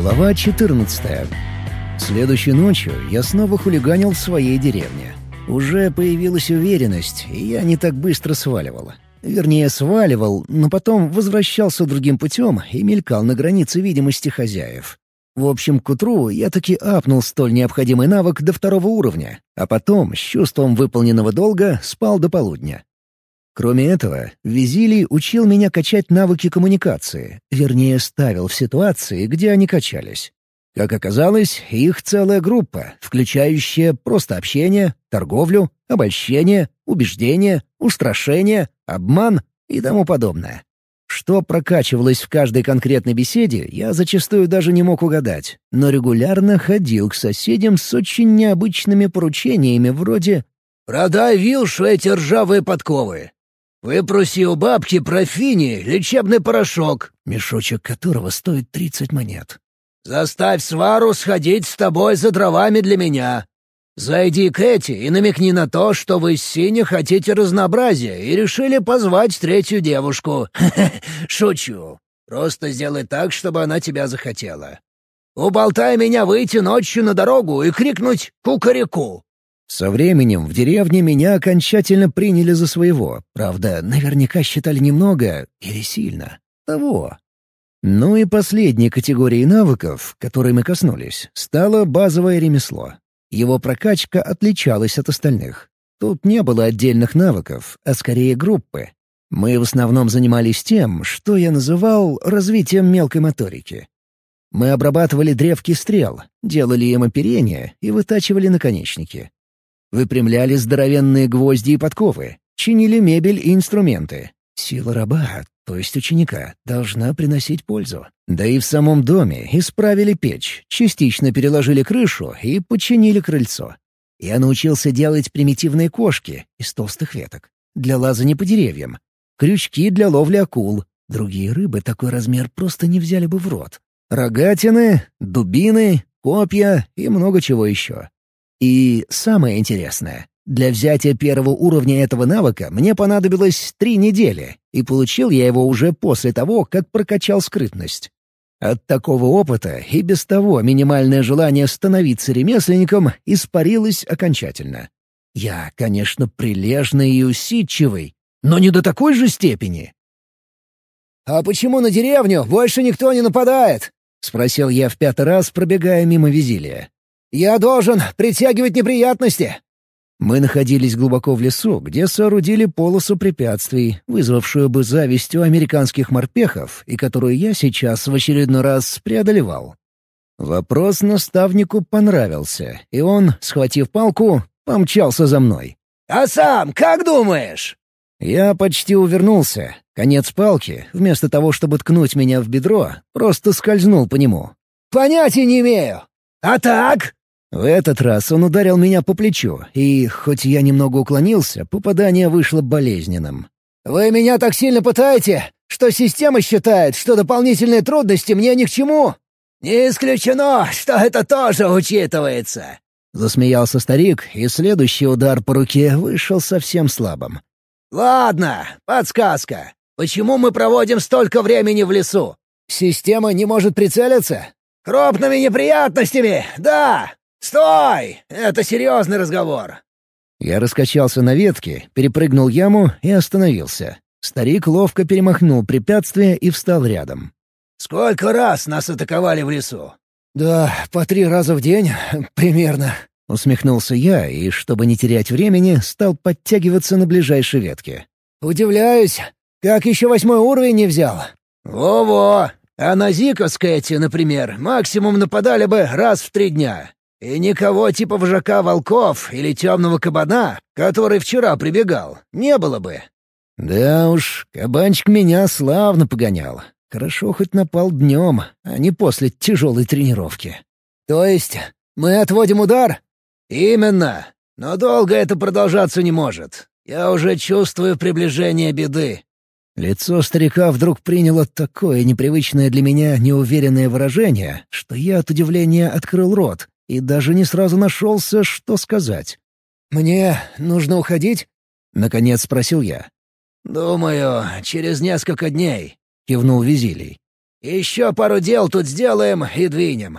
Глава 14. Следующей ночью я снова хулиганил в своей деревне. Уже появилась уверенность, и я не так быстро сваливал. Вернее, сваливал, но потом возвращался другим путем и мелькал на границе видимости хозяев. В общем, к утру я таки апнул столь необходимый навык до второго уровня, а потом, с чувством выполненного долга, спал до полудня. Кроме этого, Визилий учил меня качать навыки коммуникации, вернее, ставил в ситуации, где они качались. Как оказалось, их целая группа, включающая просто общение, торговлю, обольщение, убеждение, устрашение, обман и тому подобное. Что прокачивалось в каждой конкретной беседе, я зачастую даже не мог угадать, но регулярно ходил к соседям с очень необычными поручениями вроде «Продай вилшу эти ржавые подковы. Выпроси у бабки про фини лечебный порошок, мешочек которого стоит тридцать монет. Заставь свару сходить с тобой за дровами для меня. Зайди к Эти и намекни на то, что вы с Синей хотите разнообразия и решили позвать третью девушку. Шучу. Просто сделай так, чтобы она тебя захотела. Уболтай меня выйти ночью на дорогу и крикнуть «Кукареку!» Со временем в деревне меня окончательно приняли за своего. Правда, наверняка считали немного или сильно. Того. Ну и последней категорией навыков, которой мы коснулись, стало базовое ремесло. Его прокачка отличалась от остальных. Тут не было отдельных навыков, а скорее группы. Мы в основном занимались тем, что я называл развитием мелкой моторики. Мы обрабатывали древки стрел, делали им оперение и вытачивали наконечники. Выпрямляли здоровенные гвозди и подковы, чинили мебель и инструменты. Сила раба то есть ученика, должна приносить пользу. Да и в самом доме исправили печь, частично переложили крышу и починили крыльцо. Я научился делать примитивные кошки из толстых веток, для лазания по деревьям, крючки для ловли акул. Другие рыбы такой размер просто не взяли бы в рот. Рогатины, дубины, копья и много чего еще. И самое интересное, для взятия первого уровня этого навыка мне понадобилось три недели, и получил я его уже после того, как прокачал скрытность. От такого опыта и без того минимальное желание становиться ремесленником испарилось окончательно. Я, конечно, прилежный и усидчивый, но не до такой же степени. «А почему на деревню больше никто не нападает?» — спросил я в пятый раз, пробегая мимо Визилия. «Я должен притягивать неприятности!» Мы находились глубоко в лесу, где соорудили полосу препятствий, вызвавшую бы зависть у американских морпехов, и которую я сейчас в очередной раз преодолевал. Вопрос наставнику понравился, и он, схватив палку, помчался за мной. «А сам как думаешь?» Я почти увернулся. Конец палки, вместо того, чтобы ткнуть меня в бедро, просто скользнул по нему. «Понятия не имею. А так?» В этот раз он ударил меня по плечу, и, хоть я немного уклонился, попадание вышло болезненным. «Вы меня так сильно пытаете, что система считает, что дополнительные трудности мне ни к чему?» «Не исключено, что это тоже учитывается!» Засмеялся старик, и следующий удар по руке вышел совсем слабым. «Ладно, подсказка. Почему мы проводим столько времени в лесу? Система не может прицелиться? Крупными неприятностями, да, «Стой! Это серьезный разговор!» Я раскачался на ветке, перепрыгнул яму и остановился. Старик ловко перемахнул препятствие и встал рядом. «Сколько раз нас атаковали в лесу?» «Да, по три раза в день, примерно», — усмехнулся я и, чтобы не терять времени, стал подтягиваться на ближайшей ветке. «Удивляюсь, как еще восьмой уровень не взял?» «Во-во! А на Зиковской например, максимум нападали бы раз в три дня. И никого типа вожака волков или темного кабана, который вчера прибегал, не было бы. Да уж, кабанчик меня славно погонял. Хорошо хоть напал днем, а не после тяжелой тренировки. То есть мы отводим удар? Именно. Но долго это продолжаться не может. Я уже чувствую приближение беды. Лицо старика вдруг приняло такое непривычное для меня неуверенное выражение, что я от удивления открыл рот, и даже не сразу нашелся, что сказать. «Мне нужно уходить?» — наконец спросил я. «Думаю, через несколько дней», — кивнул Визилий. Еще пару дел тут сделаем и двинем».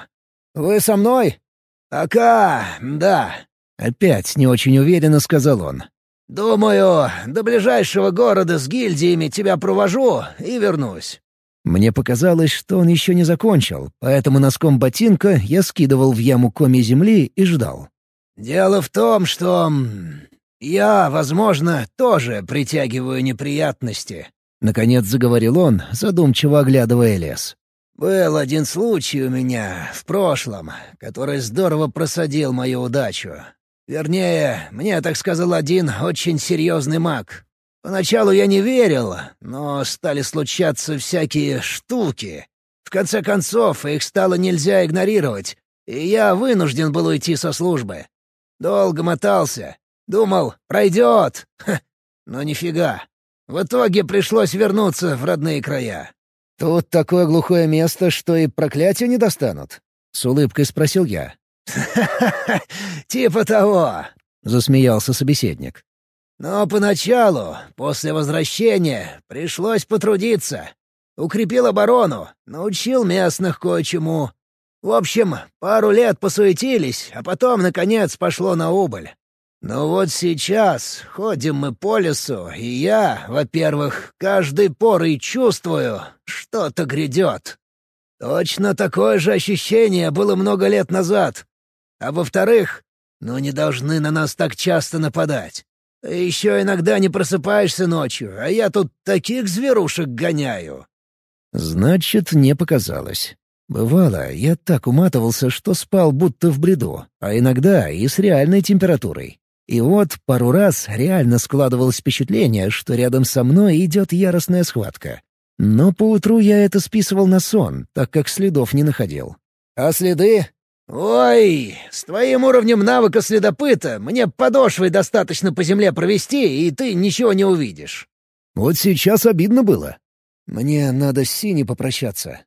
«Вы со мной?» «Пока, да». Опять не очень уверенно сказал он. «Думаю, до ближайшего города с гильдиями тебя провожу и вернусь». Мне показалось, что он еще не закончил, поэтому носком ботинка я скидывал в яму коми земли и ждал. «Дело в том, что я, возможно, тоже притягиваю неприятности», — наконец заговорил он, задумчиво оглядывая лес. «Был один случай у меня в прошлом, который здорово просадил мою удачу. Вернее, мне так сказал один очень серьезный маг. Поначалу я не верил, но стали случаться всякие штуки. В конце концов, их стало нельзя игнорировать, и я вынужден был уйти со службы. Долго мотался. Думал, пройдет. Ха, но нифига. В итоге пришлось вернуться в родные края. «Тут такое глухое место, что и проклятия не достанут?» — с улыбкой спросил я. «Ха-ха-ха! Типа того!» — засмеялся собеседник. «Но поначалу, после возвращения, пришлось потрудиться. Укрепил оборону, научил местных кое-чему. В общем, пару лет посуетились, а потом, наконец, пошло на убыль. Но вот сейчас ходим мы по лесу, и я, во-первых, каждой порой чувствую, что-то грядет. Точно такое же ощущение было много лет назад. А во-вторых, ну не должны на нас так часто нападать. Еще иногда не просыпаешься ночью, а я тут таких зверушек гоняю». «Значит, не показалось. Бывало, я так уматывался, что спал будто в бреду, а иногда и с реальной температурой. И вот пару раз реально складывалось впечатление, что рядом со мной идет яростная схватка. Но поутру я это списывал на сон, так как следов не находил. «А следы?» «Ой, с твоим уровнем навыка следопыта мне подошвой достаточно по земле провести, и ты ничего не увидишь». «Вот сейчас обидно было. Мне надо с Синей попрощаться.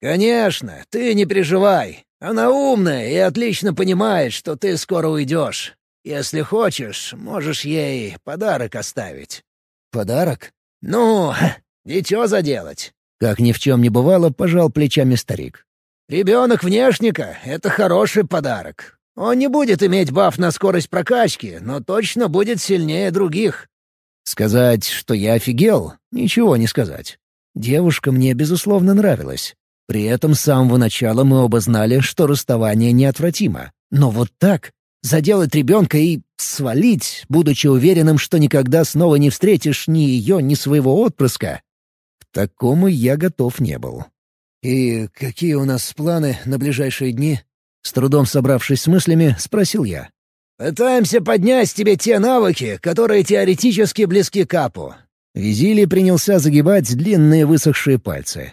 «Конечно, ты не переживай. Она умная и отлично понимает, что ты скоро уйдешь. Если хочешь, можешь ей подарок оставить». «Подарок?» «Ну, ничего заделать». Как ни в чем не бывало, пожал плечами старик. «Ребенок внешника — это хороший подарок. Он не будет иметь баф на скорость прокачки, но точно будет сильнее других». Сказать, что я офигел, ничего не сказать. Девушка мне, безусловно, нравилась. При этом с самого начала мы оба знали, что расставание неотвратимо. Но вот так — заделать ребенка и свалить, будучи уверенным, что никогда снова не встретишь ни ее, ни своего отпрыска — к такому я готов не был. «И какие у нас планы на ближайшие дни?» С трудом собравшись с мыслями, спросил я. «Пытаемся поднять тебе те навыки, которые теоретически близки к Апу». Визили принялся загибать длинные высохшие пальцы.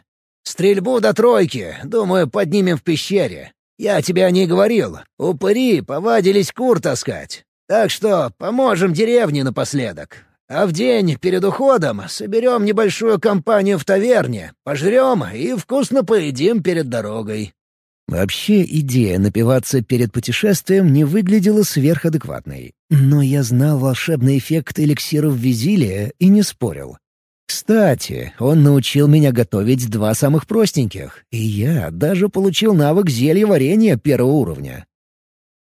Стрельбу до тройки, думаю, поднимем в пещере. Я тебе о ней говорил. Упыри повадились кур таскать. Так что поможем деревне напоследок. А в день перед уходом соберем небольшую компанию в таверне, пожрем и вкусно поедим перед дорогой». Вообще идея напиваться перед путешествием не выглядела сверхадекватной. Но я знал волшебный эффект эликсиров Визилия и не спорил. Кстати, он научил меня готовить два самых простеньких, и я даже получил навык зелья варенья первого уровня.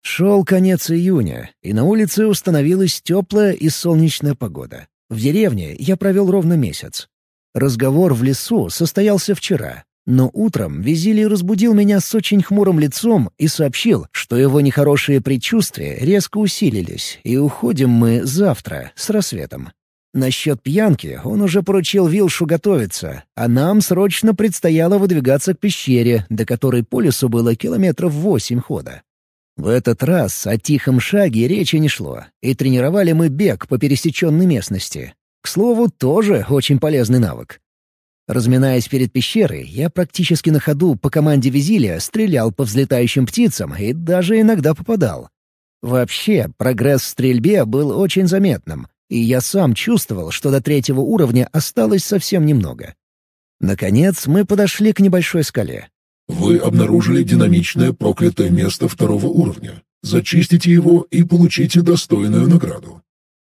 Шел конец июня, и на улице установилась теплая и солнечная погода. В деревне я провел ровно месяц. Разговор в лесу состоялся вчера, но утром Визилий разбудил меня с очень хмурым лицом и сообщил, что его нехорошие предчувствия резко усилились, и уходим мы завтра, с рассветом. Насчет пьянки он уже поручил Вилшу готовиться, а нам срочно предстояло выдвигаться к пещере, до которой по лесу было километров восемь хода. В этот раз о тихом шаге речи не шло, и тренировали мы бег по пересеченной местности. К слову, тоже очень полезный навык. Разминаясь перед пещерой, я практически на ходу по команде Визилия стрелял по взлетающим птицам и даже иногда попадал. Вообще, прогресс в стрельбе был очень заметным — и я сам чувствовал, что до третьего уровня осталось совсем немного. Наконец мы подошли к небольшой скале. Вы обнаружили динамичное проклятое место второго уровня. Зачистите его и получите достойную награду.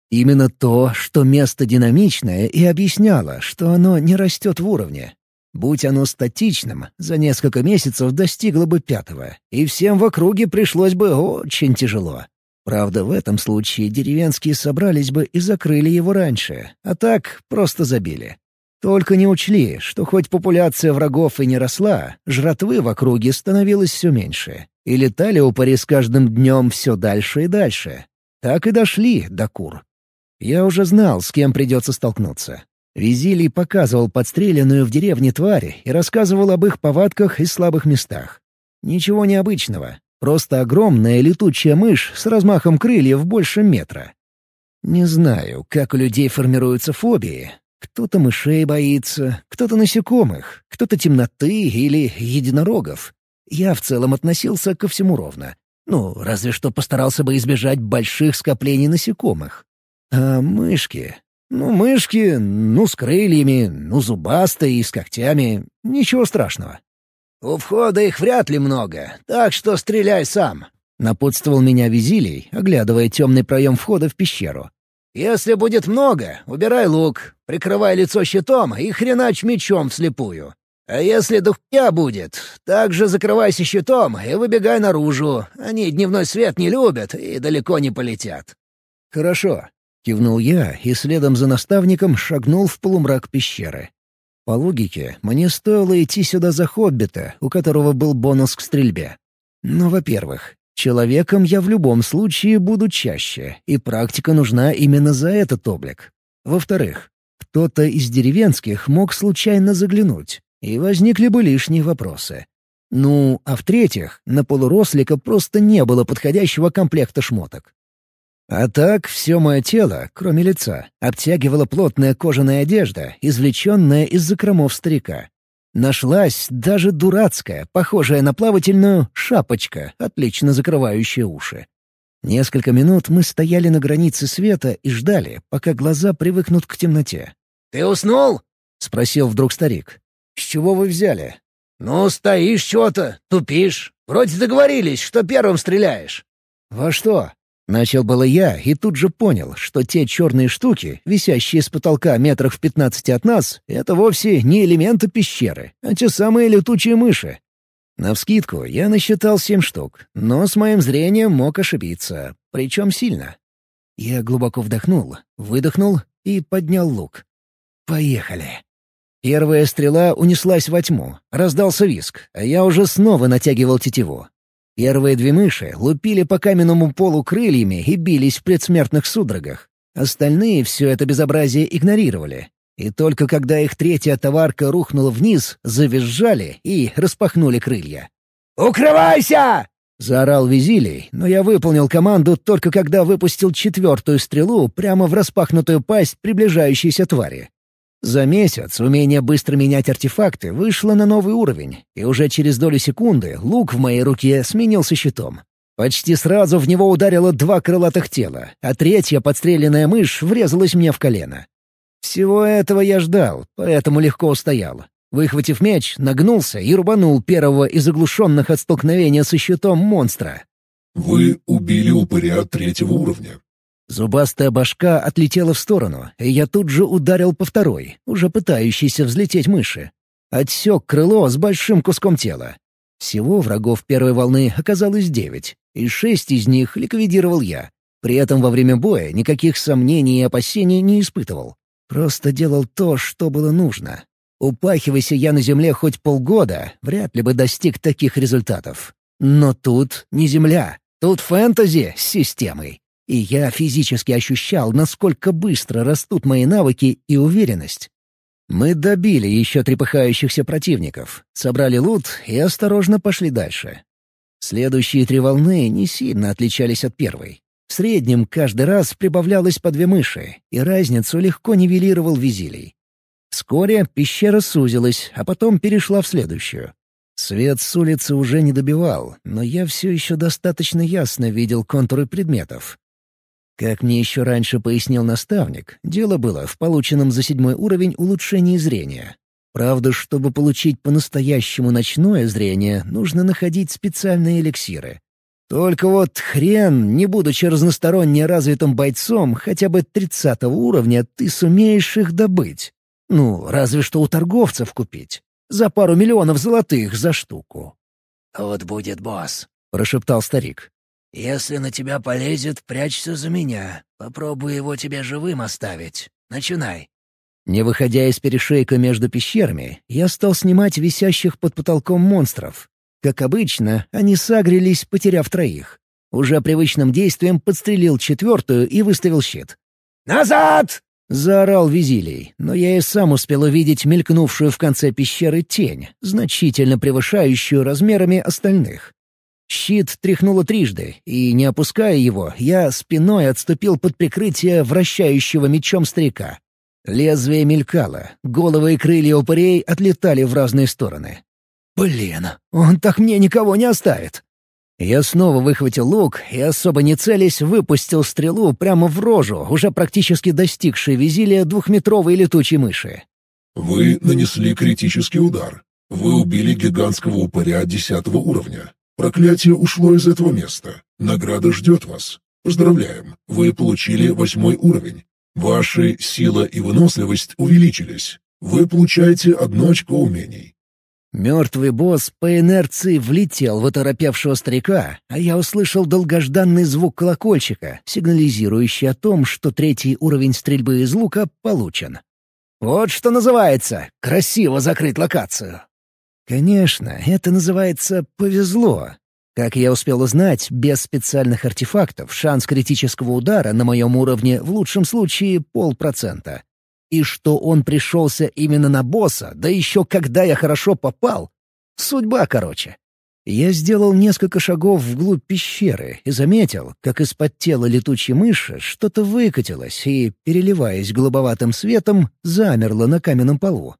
Именно то, что место динамичное, и объясняло, что оно не растет в уровне. Будь оно статичным, за несколько месяцев достигло бы пятого, и всем в округе пришлось бы очень тяжело. Правда, в этом случае деревенские собрались бы и закрыли его раньше, а так просто забили. Только не учли, что хоть популяция врагов и не росла, жратвы в округе становилось все меньше, и летали упыри с каждым днем все дальше и дальше. Так и дошли до кур. Я уже знал, с кем придется столкнуться. Визилий показывал подстреленную в деревне твари и рассказывал об их повадках и слабых местах. Ничего необычного, просто огромная летучая мышь с размахом крыльев больше метра. Не знаю, как у людей формируются фобии. Кто-то мышей боится, кто-то насекомых, кто-то темноты или единорогов. Я в целом относился ко всему ровно. Ну, разве что постарался бы избежать больших скоплений насекомых. А мышки? Ну, мышки, ну, с крыльями, ну, зубастые и с когтями. Ничего страшного. «У входа их вряд ли много, так что стреляй сам», — напутствовал меня Визилий, оглядывая темный проем входа в пещеру. «Если будет много, убирай лук, прикрывай лицо щитом и хренач мечом вслепую. А если духня будет, также закрывайся щитом и выбегай наружу. Они дневной свет не любят и далеко не полетят». «Хорошо», — кивнул я и следом за наставником шагнул в полумрак пещеры. По логике, мне стоило идти сюда за хоббита, у которого был бонус к стрельбе. Но, во-первых, человеком я в любом случае буду чаще, и практика нужна именно за этот облик. Во-вторых, кто-то из деревенских мог случайно заглянуть, и возникли бы лишние вопросы. Ну, а в-третьих, на полурослика просто не было подходящего комплекта шмоток. А так все мое тело, кроме лица, обтягивала плотная кожаная одежда, извлеченная из закромов старика. Нашлась даже дурацкая, похожая на плавательную, шапочка, отлично закрывающая уши. Несколько минут мы стояли на границе света и ждали, пока глаза привыкнут к темноте. «Ты уснул?» — спросил вдруг старик. «С чего вы взяли?» «Ну, стоишь что-то, тупишь. Вроде договорились, что первым стреляешь». «Во что?» Начал было я и тут же понял, что те черные штуки, висящие с потолка метрах в пятнадцати от нас, это вовсе не элементы пещеры, а те самые летучие мыши. Навскидку я насчитал семь штук, но с моим зрением мог ошибиться, причем сильно. Я глубоко вдохнул, выдохнул и поднял лук. «Поехали!» Первая стрела унеслась во тьму, раздался виск, а я уже снова натягивал тетиву. Первые две мыши лупили по каменному полу крыльями и бились в предсмертных судорогах. Остальные все это безобразие игнорировали. И только когда их третья товарка рухнула вниз, завизжали и распахнули крылья. «Укрывайся!» — заорал Визилий, но я выполнил команду только когда выпустил четвертую стрелу прямо в распахнутую пасть приближающейся твари. За месяц умение быстро менять артефакты вышло на новый уровень, и уже через долю секунды лук в моей руке сменился щитом. Почти сразу в него ударило два крылатых тела, а третья подстреленная мышь врезалась мне в колено. Всего этого я ждал, поэтому легко устоял. Выхватив меч, нагнулся и рубанул первого из оглушенных от столкновения со щитом монстра. «Вы убили упыря третьего уровня. Зубастая башка отлетела в сторону, и я тут же ударил по второй, уже пытающейся взлететь мыши. Отсек крыло с большим куском тела. Всего врагов первой волны оказалось девять, и шесть из них ликвидировал я. При этом во время боя никаких сомнений и опасений не испытывал. Просто делал то, что было нужно. Упахивайся я на земле хоть полгода, вряд ли бы достиг таких результатов. Но тут не земля, тут фэнтези с системой. И я физически ощущал, насколько быстро растут мои навыки и уверенность. Мы добили еще трепыхающихся противников, собрали лут и осторожно пошли дальше. Следующие три волны не сильно отличались от первой. В среднем каждый раз прибавлялось по две мыши, и разницу легко нивелировал визилий. Вскоре пещера сузилась, а потом перешла в следующую. Свет с улицы уже не добивал, но я все еще достаточно ясно видел контуры предметов. Как мне еще раньше пояснил наставник, дело было в полученном за седьмой уровень улучшении зрения. Правда, чтобы получить по-настоящему ночное зрение, нужно находить специальные эликсиры. Только вот хрен, не будучи разносторонне развитым бойцом хотя бы тридцатого уровня, ты сумеешь их добыть. Ну, разве что у торговцев купить. За пару миллионов золотых за штуку. «Вот будет босс», — прошептал старик. «Если на тебя полезет, прячься за меня. Попробую его тебе живым оставить. Начинай». Не выходя из перешейка между пещерами, я стал снимать висящих под потолком монстров. Как обычно, они сагрились, потеряв троих. Уже привычным действием подстрелил четвертую и выставил щит. «Назад!» — заорал Визилий, но я и сам успел увидеть мелькнувшую в конце пещеры тень, значительно превышающую размерами остальных. Щит тряхнуло трижды, и, не опуская его, я спиной отступил под прикрытие вращающего мечом старика. Лезвие мелькало, головы и крылья упырей отлетали в разные стороны. «Блин, он так мне никого не оставит!» Я снова выхватил лук и, особо не целясь, выпустил стрелу прямо в рожу, уже практически достигшей визилия двухметровой летучей мыши. «Вы нанесли критический удар. Вы убили гигантского упыря десятого уровня. Проклятие ушло из этого места. Награда ждет вас. Поздравляем, вы получили восьмой уровень. Ваши сила и выносливость увеличились. Вы получаете одно очко умений. Мертвый босс по инерции влетел в оторопевшего старика, а я услышал долгожданный звук колокольчика, сигнализирующий о том, что третий уровень стрельбы из лука получен. Вот что называется «красиво закрыть локацию». Конечно, это называется «повезло». Как я успел узнать, без специальных артефактов шанс критического удара на моем уровне в лучшем случае полпроцента. И что он пришелся именно на босса, да еще когда я хорошо попал. Судьба, короче. Я сделал несколько шагов вглубь пещеры и заметил, как из-под тела летучей мыши что-то выкатилось и, переливаясь голубоватым светом, замерло на каменном полу.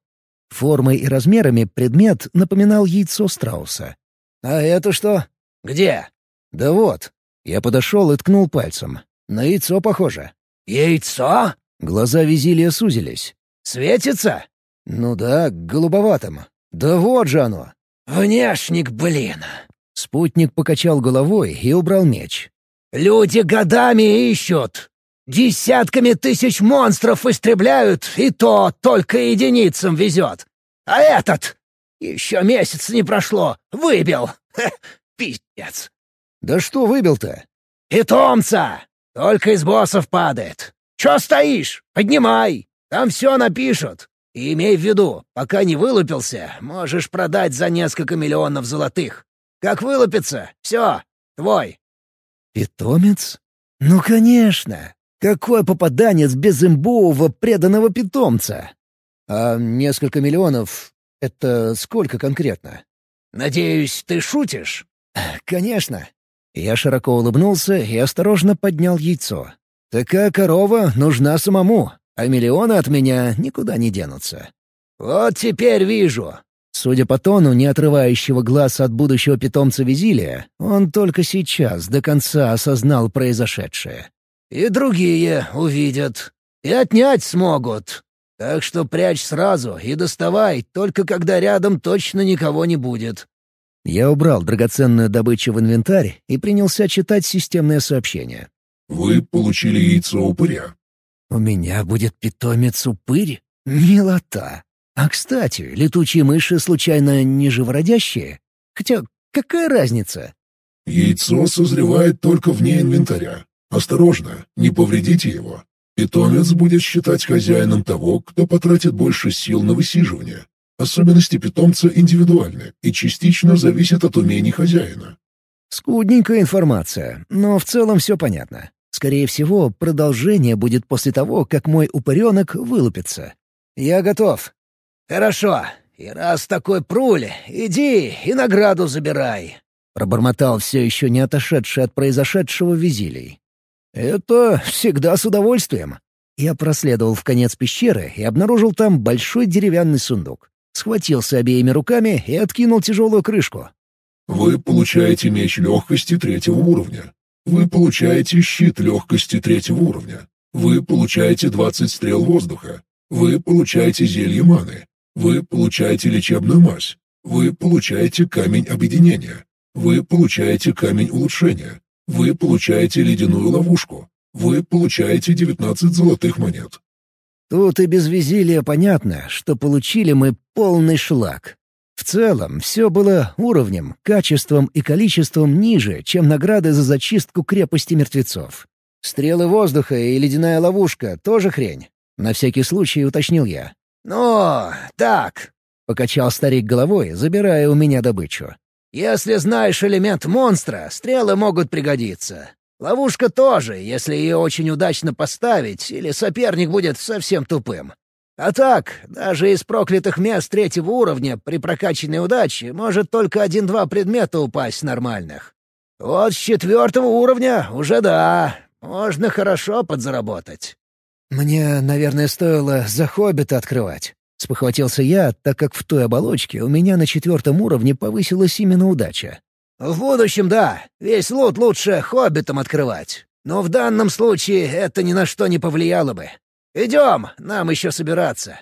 Формой и размерами предмет напоминал яйцо страуса. «А это что?» «Где?» «Да вот». Я подошел и ткнул пальцем. «На яйцо похоже». «Яйцо?» Глаза Визилия сузились. «Светится?» «Ну да, голубоватым. Да вот же оно!» «Внешник, блин!» Спутник покачал головой и убрал меч. «Люди годами ищут. Десятками тысяч монстров истребляют, и то только единицам везет. А этот? Еще месяц не прошло. Выбил. Ха, пиздец». «Да что выбил-то?» «Питомца! Только из боссов падает. «Чё стоишь? Поднимай! Там все напишут. И имей в виду, пока не вылупился, можешь продать за несколько миллионов золотых. Как вылупится, все, твой». «Питомец? Ну, конечно! Какой попаданец без имбового преданного питомца? А несколько миллионов — это сколько конкретно?» «Надеюсь, ты шутишь?» «Конечно». Я широко улыбнулся и осторожно поднял яйцо. Такая корова нужна самому, а миллионы от меня никуда не денутся. Вот теперь вижу. Судя по тону, не отрывающего глаз от будущего питомца Визилия, он только сейчас до конца осознал произошедшее. И другие увидят. И отнять смогут. Так что прячь сразу и доставай, только когда рядом точно никого не будет. Я убрал драгоценную добычу в инвентарь и принялся читать системное сообщение. Вы получили яйцо упыря. У меня будет питомец-упырь? Милота. А, кстати, летучие мыши случайно не живородящие? Хотя какая разница? Яйцо созревает только вне инвентаря. Осторожно, не повредите его. Питомец будет считать хозяином того, кто потратит больше сил на высиживание. Особенности питомца индивидуальны и частично зависят от умений хозяина. Скудненькая информация, но в целом все понятно. Скорее всего, продолжение будет после того, как мой упыренок вылупится. Я готов. Хорошо. И раз такой пруль, иди и награду забирай. Пробормотал все еще не отошедший от произошедшего визилий. Это всегда с удовольствием. Я проследовал в конец пещеры и обнаружил там большой деревянный сундук. Схватился обеими руками и откинул тяжелую крышку. Вы получаете меч легкости третьего уровня. Вы получаете щит легкости третьего уровня. Вы получаете 20 стрел воздуха. Вы получаете зелье маны. Вы получаете лечебную мазь. Вы получаете камень объединения. Вы получаете камень улучшения. Вы получаете ледяную ловушку. Вы получаете 19 золотых монет. Тут и без визилия понятно, что получили мы полный шлак. В целом, все было уровнем, качеством и количеством ниже, чем награды за зачистку крепости мертвецов. Стрелы воздуха и ледяная ловушка — тоже хрень. На всякий случай уточнил я. «Ну, так», — покачал старик головой, забирая у меня добычу. «Если знаешь элемент монстра, стрелы могут пригодиться. Ловушка тоже, если ее очень удачно поставить, или соперник будет совсем тупым. А так, даже из проклятых мест третьего уровня при прокачанной удаче может только один-два предмета упасть нормальных. Вот с четвертого уровня уже да, можно хорошо подзаработать. «Мне, наверное, стоило за хоббита открывать». Спохватился я, так как в той оболочке у меня на четвертом уровне повысилась именно удача. «В будущем, да. Весь лут лучше хоббитам открывать. Но в данном случае это ни на что не повлияло бы. Идем, нам еще собираться».